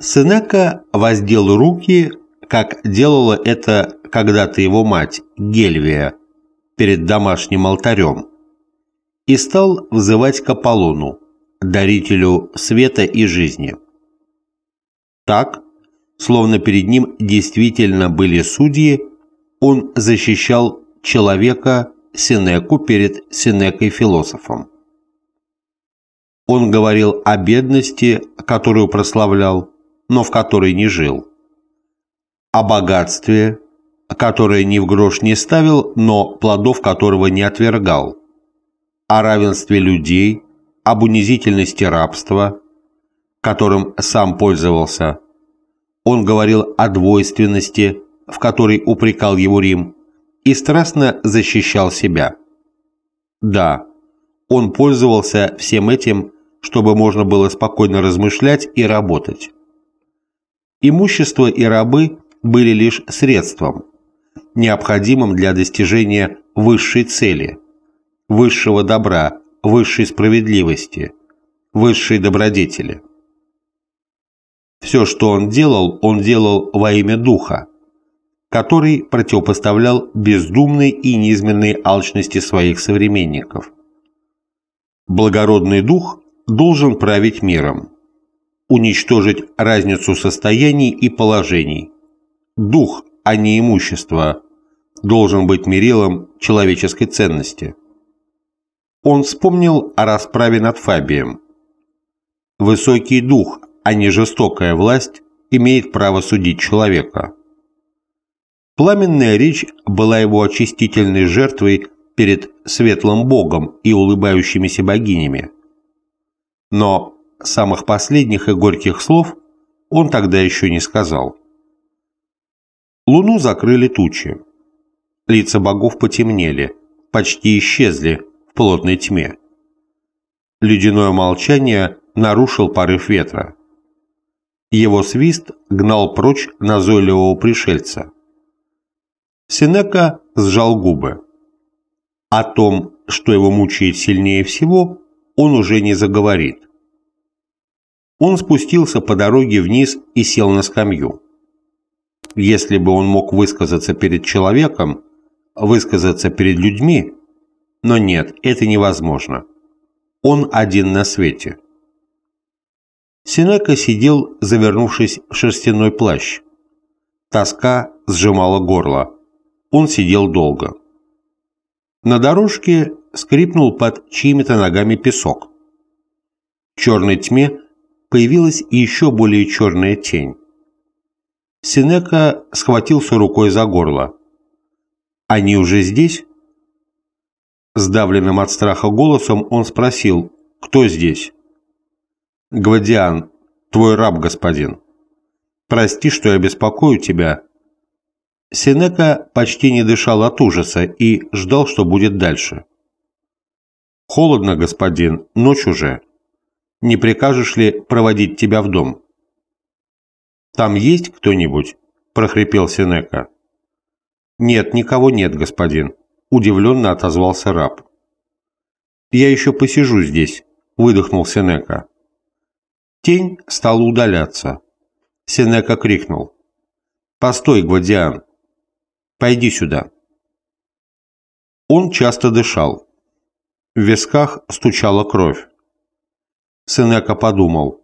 Сенека воздел руки, как делала это когда-то его мать, Гельвия, перед домашним алтарем, и стал взывать к Аполлону, дарителю света и жизни. Так, словно перед ним действительно были судьи, он защищал человека Сенеку перед Сенекой-философом. Он говорил о бедности, которую прославлял, но в которой не жил, о богатстве, которое ни в грош не ставил, но плодов которого не отвергал, о равенстве людей, об унизительности рабства, которым сам пользовался. Он говорил о двойственности, в которой упрекал его Рим, и страстно защищал себя. Да, он пользовался всем этим, чтобы можно было спокойно размышлять и работать. Имущество и рабы были лишь средством, необходимым для достижения высшей цели, высшего добра, высшей справедливости, высшей добродетели. Все, что он делал, он делал во имя Духа, который противопоставлял бездумной и низменной алчности своих современников. Благородный дух должен править миром, уничтожить разницу состояний и положений. Дух, а не имущество, должен быть мерилом человеческой ценности. Он вспомнил о расправе над Фабием. Высокий дух, а не жестокая власть, имеет право судить человека. Пламенная речь была его очистительной жертвой перед светлым Богом и улыбающимися богинями. Но самых последних и горьких слов он тогда еще не сказал. Луну закрыли тучи. Лица богов потемнели, почти исчезли в плотной тьме. Ледяное молчание нарушил порыв ветра. Его свист гнал прочь назойливого пришельца. Сенека сжал губы. О том, что его мучает сильнее всего, он уже не заговорит. Он спустился по дороге вниз и сел на скамью. Если бы он мог высказаться перед человеком, высказаться перед людьми, но нет, это невозможно. Он один на свете. Синека сидел, завернувшись в шерстяной плащ. Тоска сжимала горло. Он сидел долго. На дорожке скрипнул под чьими-то ногами песок. В черной тьме появилась еще более черная тень. Синека схватился рукой за горло. «Они уже здесь?» Сдавленным от страха голосом он спросил, «Кто здесь?» «Гвадиан, твой раб, господин. Прости, что я беспокою тебя, Сенека почти не дышал от ужаса и ждал, что будет дальше. «Холодно, господин, ночь уже. Не прикажешь ли проводить тебя в дом?» «Там есть кто-нибудь?» – прохрипел Сенека. «Нет, никого нет, господин», – удивленно отозвался раб. «Я еще посижу здесь», – выдохнул Сенека. Тень стала удаляться. Сенека крикнул. «Постой, Гвадиан!» Пойди сюда». Он часто дышал. В висках стучала кровь. Сенека подумал.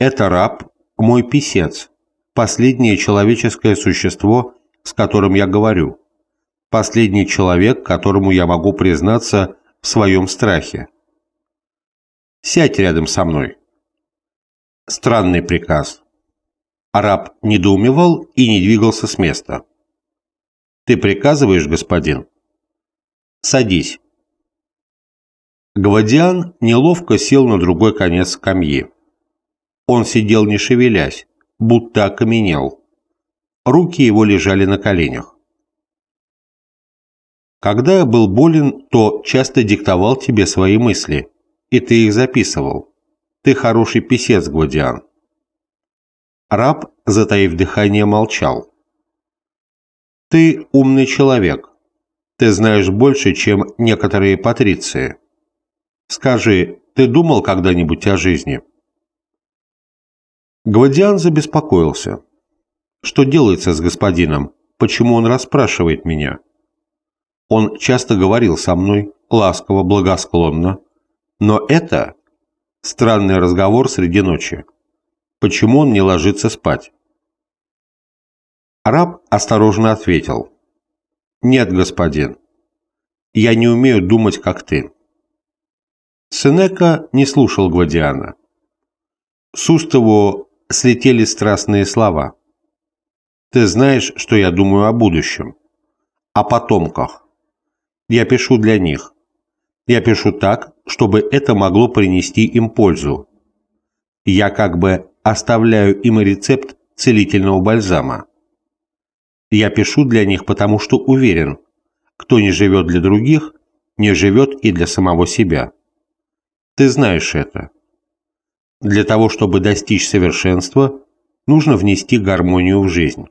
«Это раб, мой писец, последнее человеческое существо, с которым я говорю, последний человек, которому я могу признаться в своем страхе. Сядь рядом со мной». Странный приказ. Араб недоумевал и не двигался с места. Ты приказываешь, господин? Садись. Гвадиан неловко сел на другой конец скамьи. Он сидел не шевелясь, будто окаменел. Руки его лежали на коленях. Когда я был болен, то часто диктовал тебе свои мысли, и ты их записывал. Ты хороший писец, Гвадиан. Раб, затаив дыхание, молчал. Ты умный человек. Ты знаешь больше, чем некоторые патриции. Скажи, ты думал когда-нибудь о жизни?» Гвадиан забеспокоился. Что делается с господином? Почему он расспрашивает меня? Он часто говорил со мной, ласково, благосклонно. Но это странный разговор среди ночи. Почему он не ложится спать? Раб осторожно ответил. «Нет, господин, я не умею думать, как ты». Сенека не слушал Гвадиана. С уст его слетели страстные слова. «Ты знаешь, что я думаю о будущем, о потомках. Я пишу для них. Я пишу так, чтобы это могло принести им пользу. Я как бы оставляю им рецепт целительного бальзама. Я пишу для них, потому что уверен, кто не живет для других, не живет и для самого себя. Ты знаешь это. Для того, чтобы достичь совершенства, нужно внести гармонию в жизнь.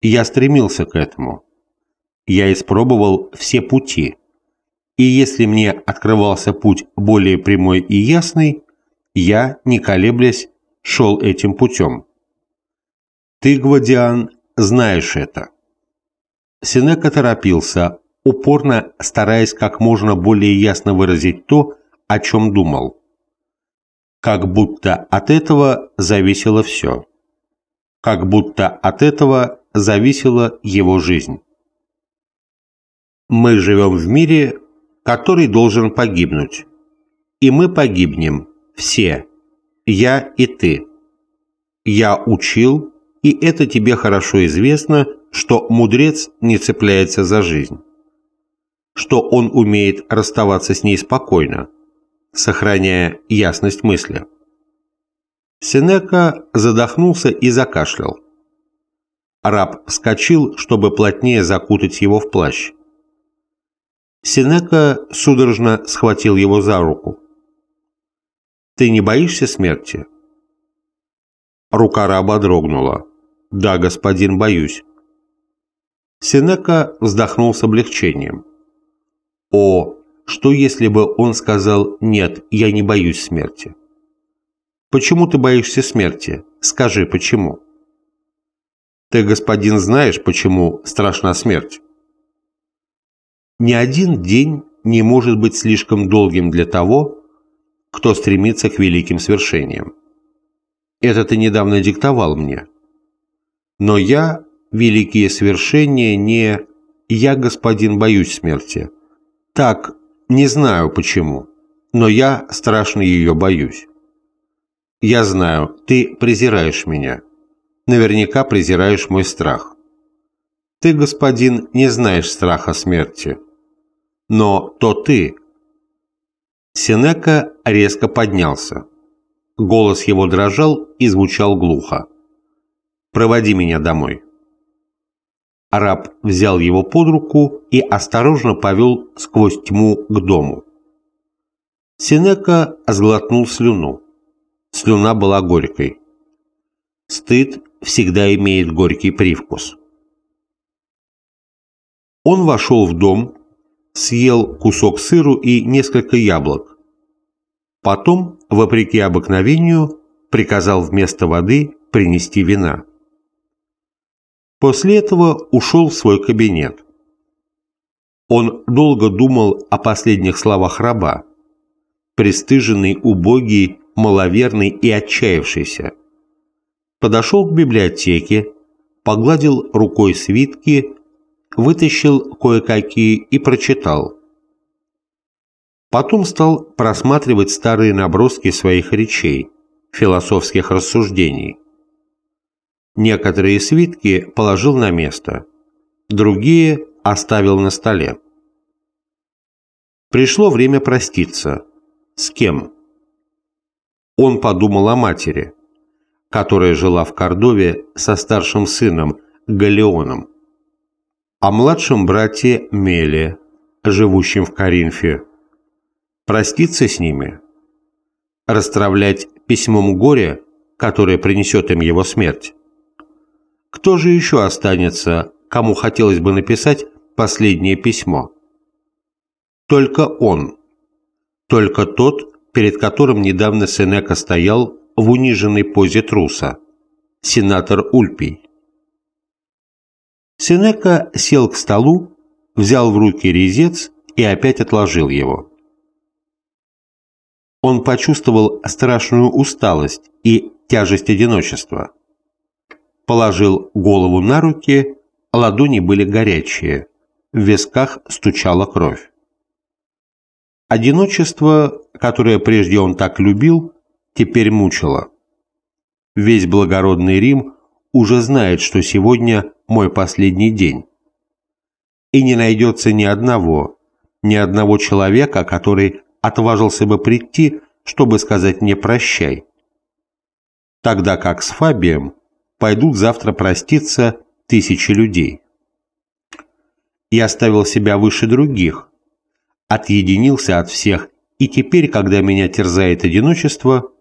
я стремился к этому. Я испробовал все пути. И если мне открывался путь более прямой и ясный, я, не колеблясь, шел этим путем. Ты, Гвадиан, знаешь это. Сенека торопился, упорно стараясь как можно более ясно выразить то, о чем думал. Как будто от этого зависело все. Как будто от этого зависела его жизнь. Мы живем в мире, который должен погибнуть. И мы погибнем, все, я и ты. Я учил, и это тебе хорошо известно, что мудрец не цепляется за жизнь, что он умеет расставаться с ней спокойно, сохраняя ясность мысли. Сенека задохнулся и закашлял. Раб вскочил, чтобы плотнее закутать его в плащ. Сенека судорожно схватил его за руку. «Ты не боишься смерти?» Рука раба дрогнула. «Да, господин, боюсь». Сенека вздохнул с облегчением. «О, что если бы он сказал «нет, я не боюсь смерти»?» «Почему ты боишься смерти? Скажи, почему?» «Ты, господин, знаешь, почему страшна смерть?» Ни один день не может быть слишком долгим для того, кто стремится к великим свершениям. Это ты недавно диктовал мне. Но я, великие свершения, не... Я, господин, боюсь смерти. Так, не знаю почему, но я страшно ее боюсь. Я знаю, ты презираешь меня. Наверняка презираешь мой страх. Ты, господин, не знаешь страха смерти. Но то ты. Сенека резко поднялся. Голос его дрожал и звучал глухо. «Проводи меня домой». Араб взял его под руку и осторожно повел сквозь тьму к дому. Сенека сглотнул слюну. Слюна была горькой. Стыд всегда имеет горький привкус. Он вошел в дом, съел кусок сыру и несколько яблок. Потом, вопреки обыкновению, приказал вместо воды принести вина. После этого ушел в свой кабинет. Он долго думал о последних словах раба. Престыженный, убогий, маловерный и отчаявшийся. Подошел к библиотеке, погладил рукой свитки, вытащил кое-какие и прочитал. Потом стал просматривать старые наброски своих речей, философских рассуждений. Некоторые свитки положил на место, другие оставил на столе. Пришло время проститься. С кем? Он подумал о матери, которая жила в Кордове со старшим сыном Галеоном, о младшем брате Меле, живущем в Коринфе. Проститься с ними? Растравлять письмом горе, которое принесет им его смерть? Кто же еще останется, кому хотелось бы написать последнее письмо? Только он. Только тот, перед которым недавно Сенека стоял, в униженной позе труса. Сенатор Ульпий. Сенека сел к столу, взял в руки резец и опять отложил его. Он почувствовал страшную усталость и тяжесть одиночества. Положил голову на руки, ладони были горячие, в висках стучала кровь. Одиночество, которое прежде он так любил, теперь мучило. Весь благородный Рим уже знает, что сегодня мой последний день. И не найдется ни одного, ни одного человека, который отважился бы прийти, чтобы сказать мне «прощай». Тогда как с Фабием пойдут завтра проститься тысячи людей. Я оставил себя выше других, отъединился от всех, и теперь, когда меня терзает одиночество,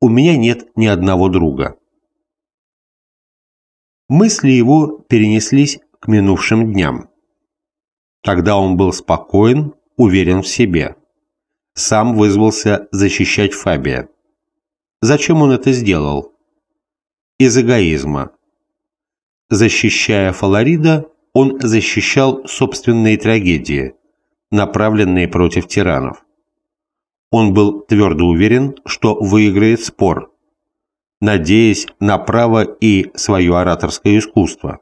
у меня нет ни одного друга. Мысли его перенеслись к минувшим дням. Тогда он был спокоен, уверен в себе. Сам вызвался защищать Фабия. Зачем он это сделал? Из эгоизма. Защищая Фаларида, он защищал собственные трагедии – направленные против тиранов. Он был твердо уверен, что выиграет спор, надеясь на право и свое ораторское искусство.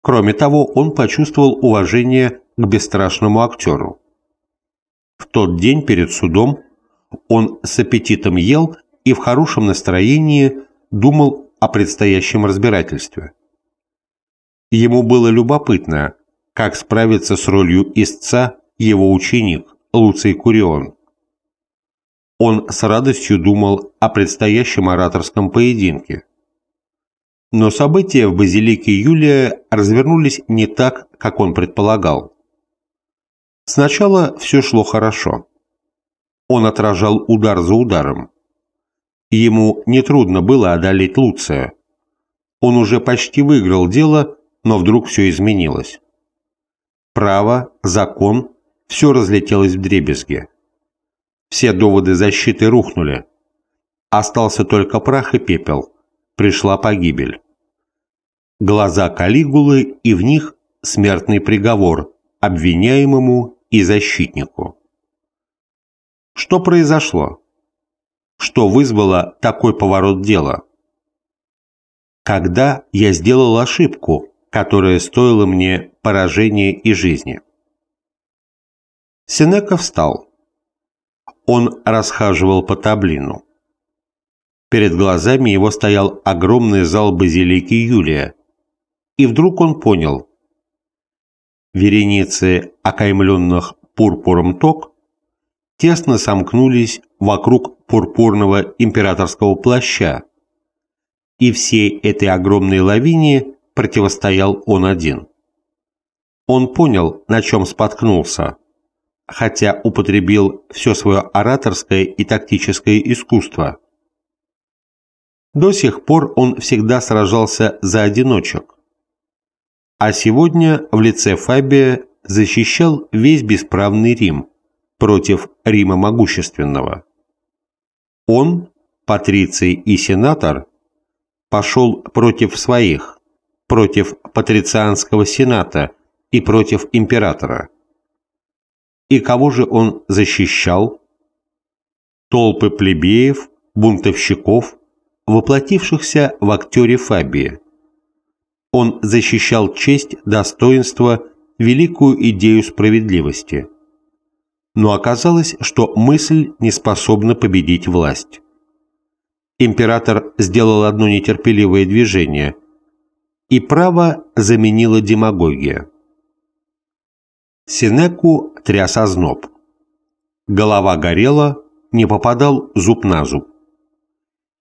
Кроме того, он почувствовал уважение к бесстрашному актеру. В тот день перед судом он с аппетитом ел и в хорошем настроении думал о предстоящем разбирательстве. Ему было любопытно, как справиться с ролью истца его ученик Луций Курион. Он с радостью думал о предстоящем ораторском поединке. Но события в базилике Юлия развернулись не так, как он предполагал. Сначала все шло хорошо. Он отражал удар за ударом. Ему нетрудно было одолеть Луция. Он уже почти выиграл дело, но вдруг все изменилось право, закон – все разлетелось в дребезги. Все доводы защиты рухнули. Остался только прах и пепел. Пришла погибель. Глаза Калигулы и в них смертный приговор обвиняемому и защитнику. Что произошло? Что вызвало такой поворот дела? Когда я сделал ошибку, которая стоила мне поражения и жизни. Сенека встал. Он расхаживал по таблину. Перед глазами его стоял огромный зал базилики Юлия. И вдруг он понял. Вереницы окаймленных пурпуром ток тесно сомкнулись вокруг пурпурного императорского плаща, и всей этой огромной лавине противостоял он один. Он понял, на чем споткнулся, хотя употребил все свое ораторское и тактическое искусство. До сих пор он всегда сражался за одиночек, а сегодня в лице Фабия защищал весь бесправный Рим против Рима могущественного. Он, патриций и сенатор, пошел против своих, против Патрицианского сената и против императора. И кого же он защищал? Толпы плебеев, бунтовщиков, воплотившихся в актере Фабии. Он защищал честь, достоинство, великую идею справедливости. Но оказалось, что мысль не способна победить власть. Император сделал одно нетерпеливое движение – и право заменила демагогия. Синеку тряс озноб. Голова горела, не попадал зуб на зуб.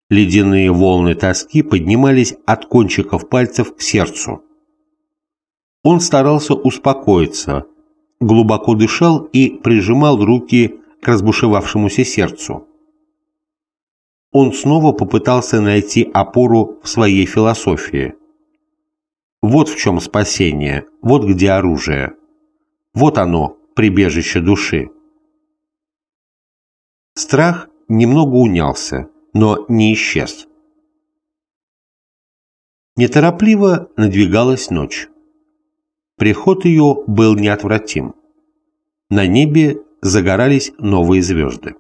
Ледяные волны тоски поднимались от кончиков пальцев к сердцу. Он старался успокоиться, глубоко дышал и прижимал руки к разбушевавшемуся сердцу. Он снова попытался найти опору в своей философии – вот в чем спасение, вот где оружие. Вот оно, прибежище души. Страх немного унялся, но не исчез. Неторопливо надвигалась ночь. Приход ее был неотвратим. На небе загорались новые звезды.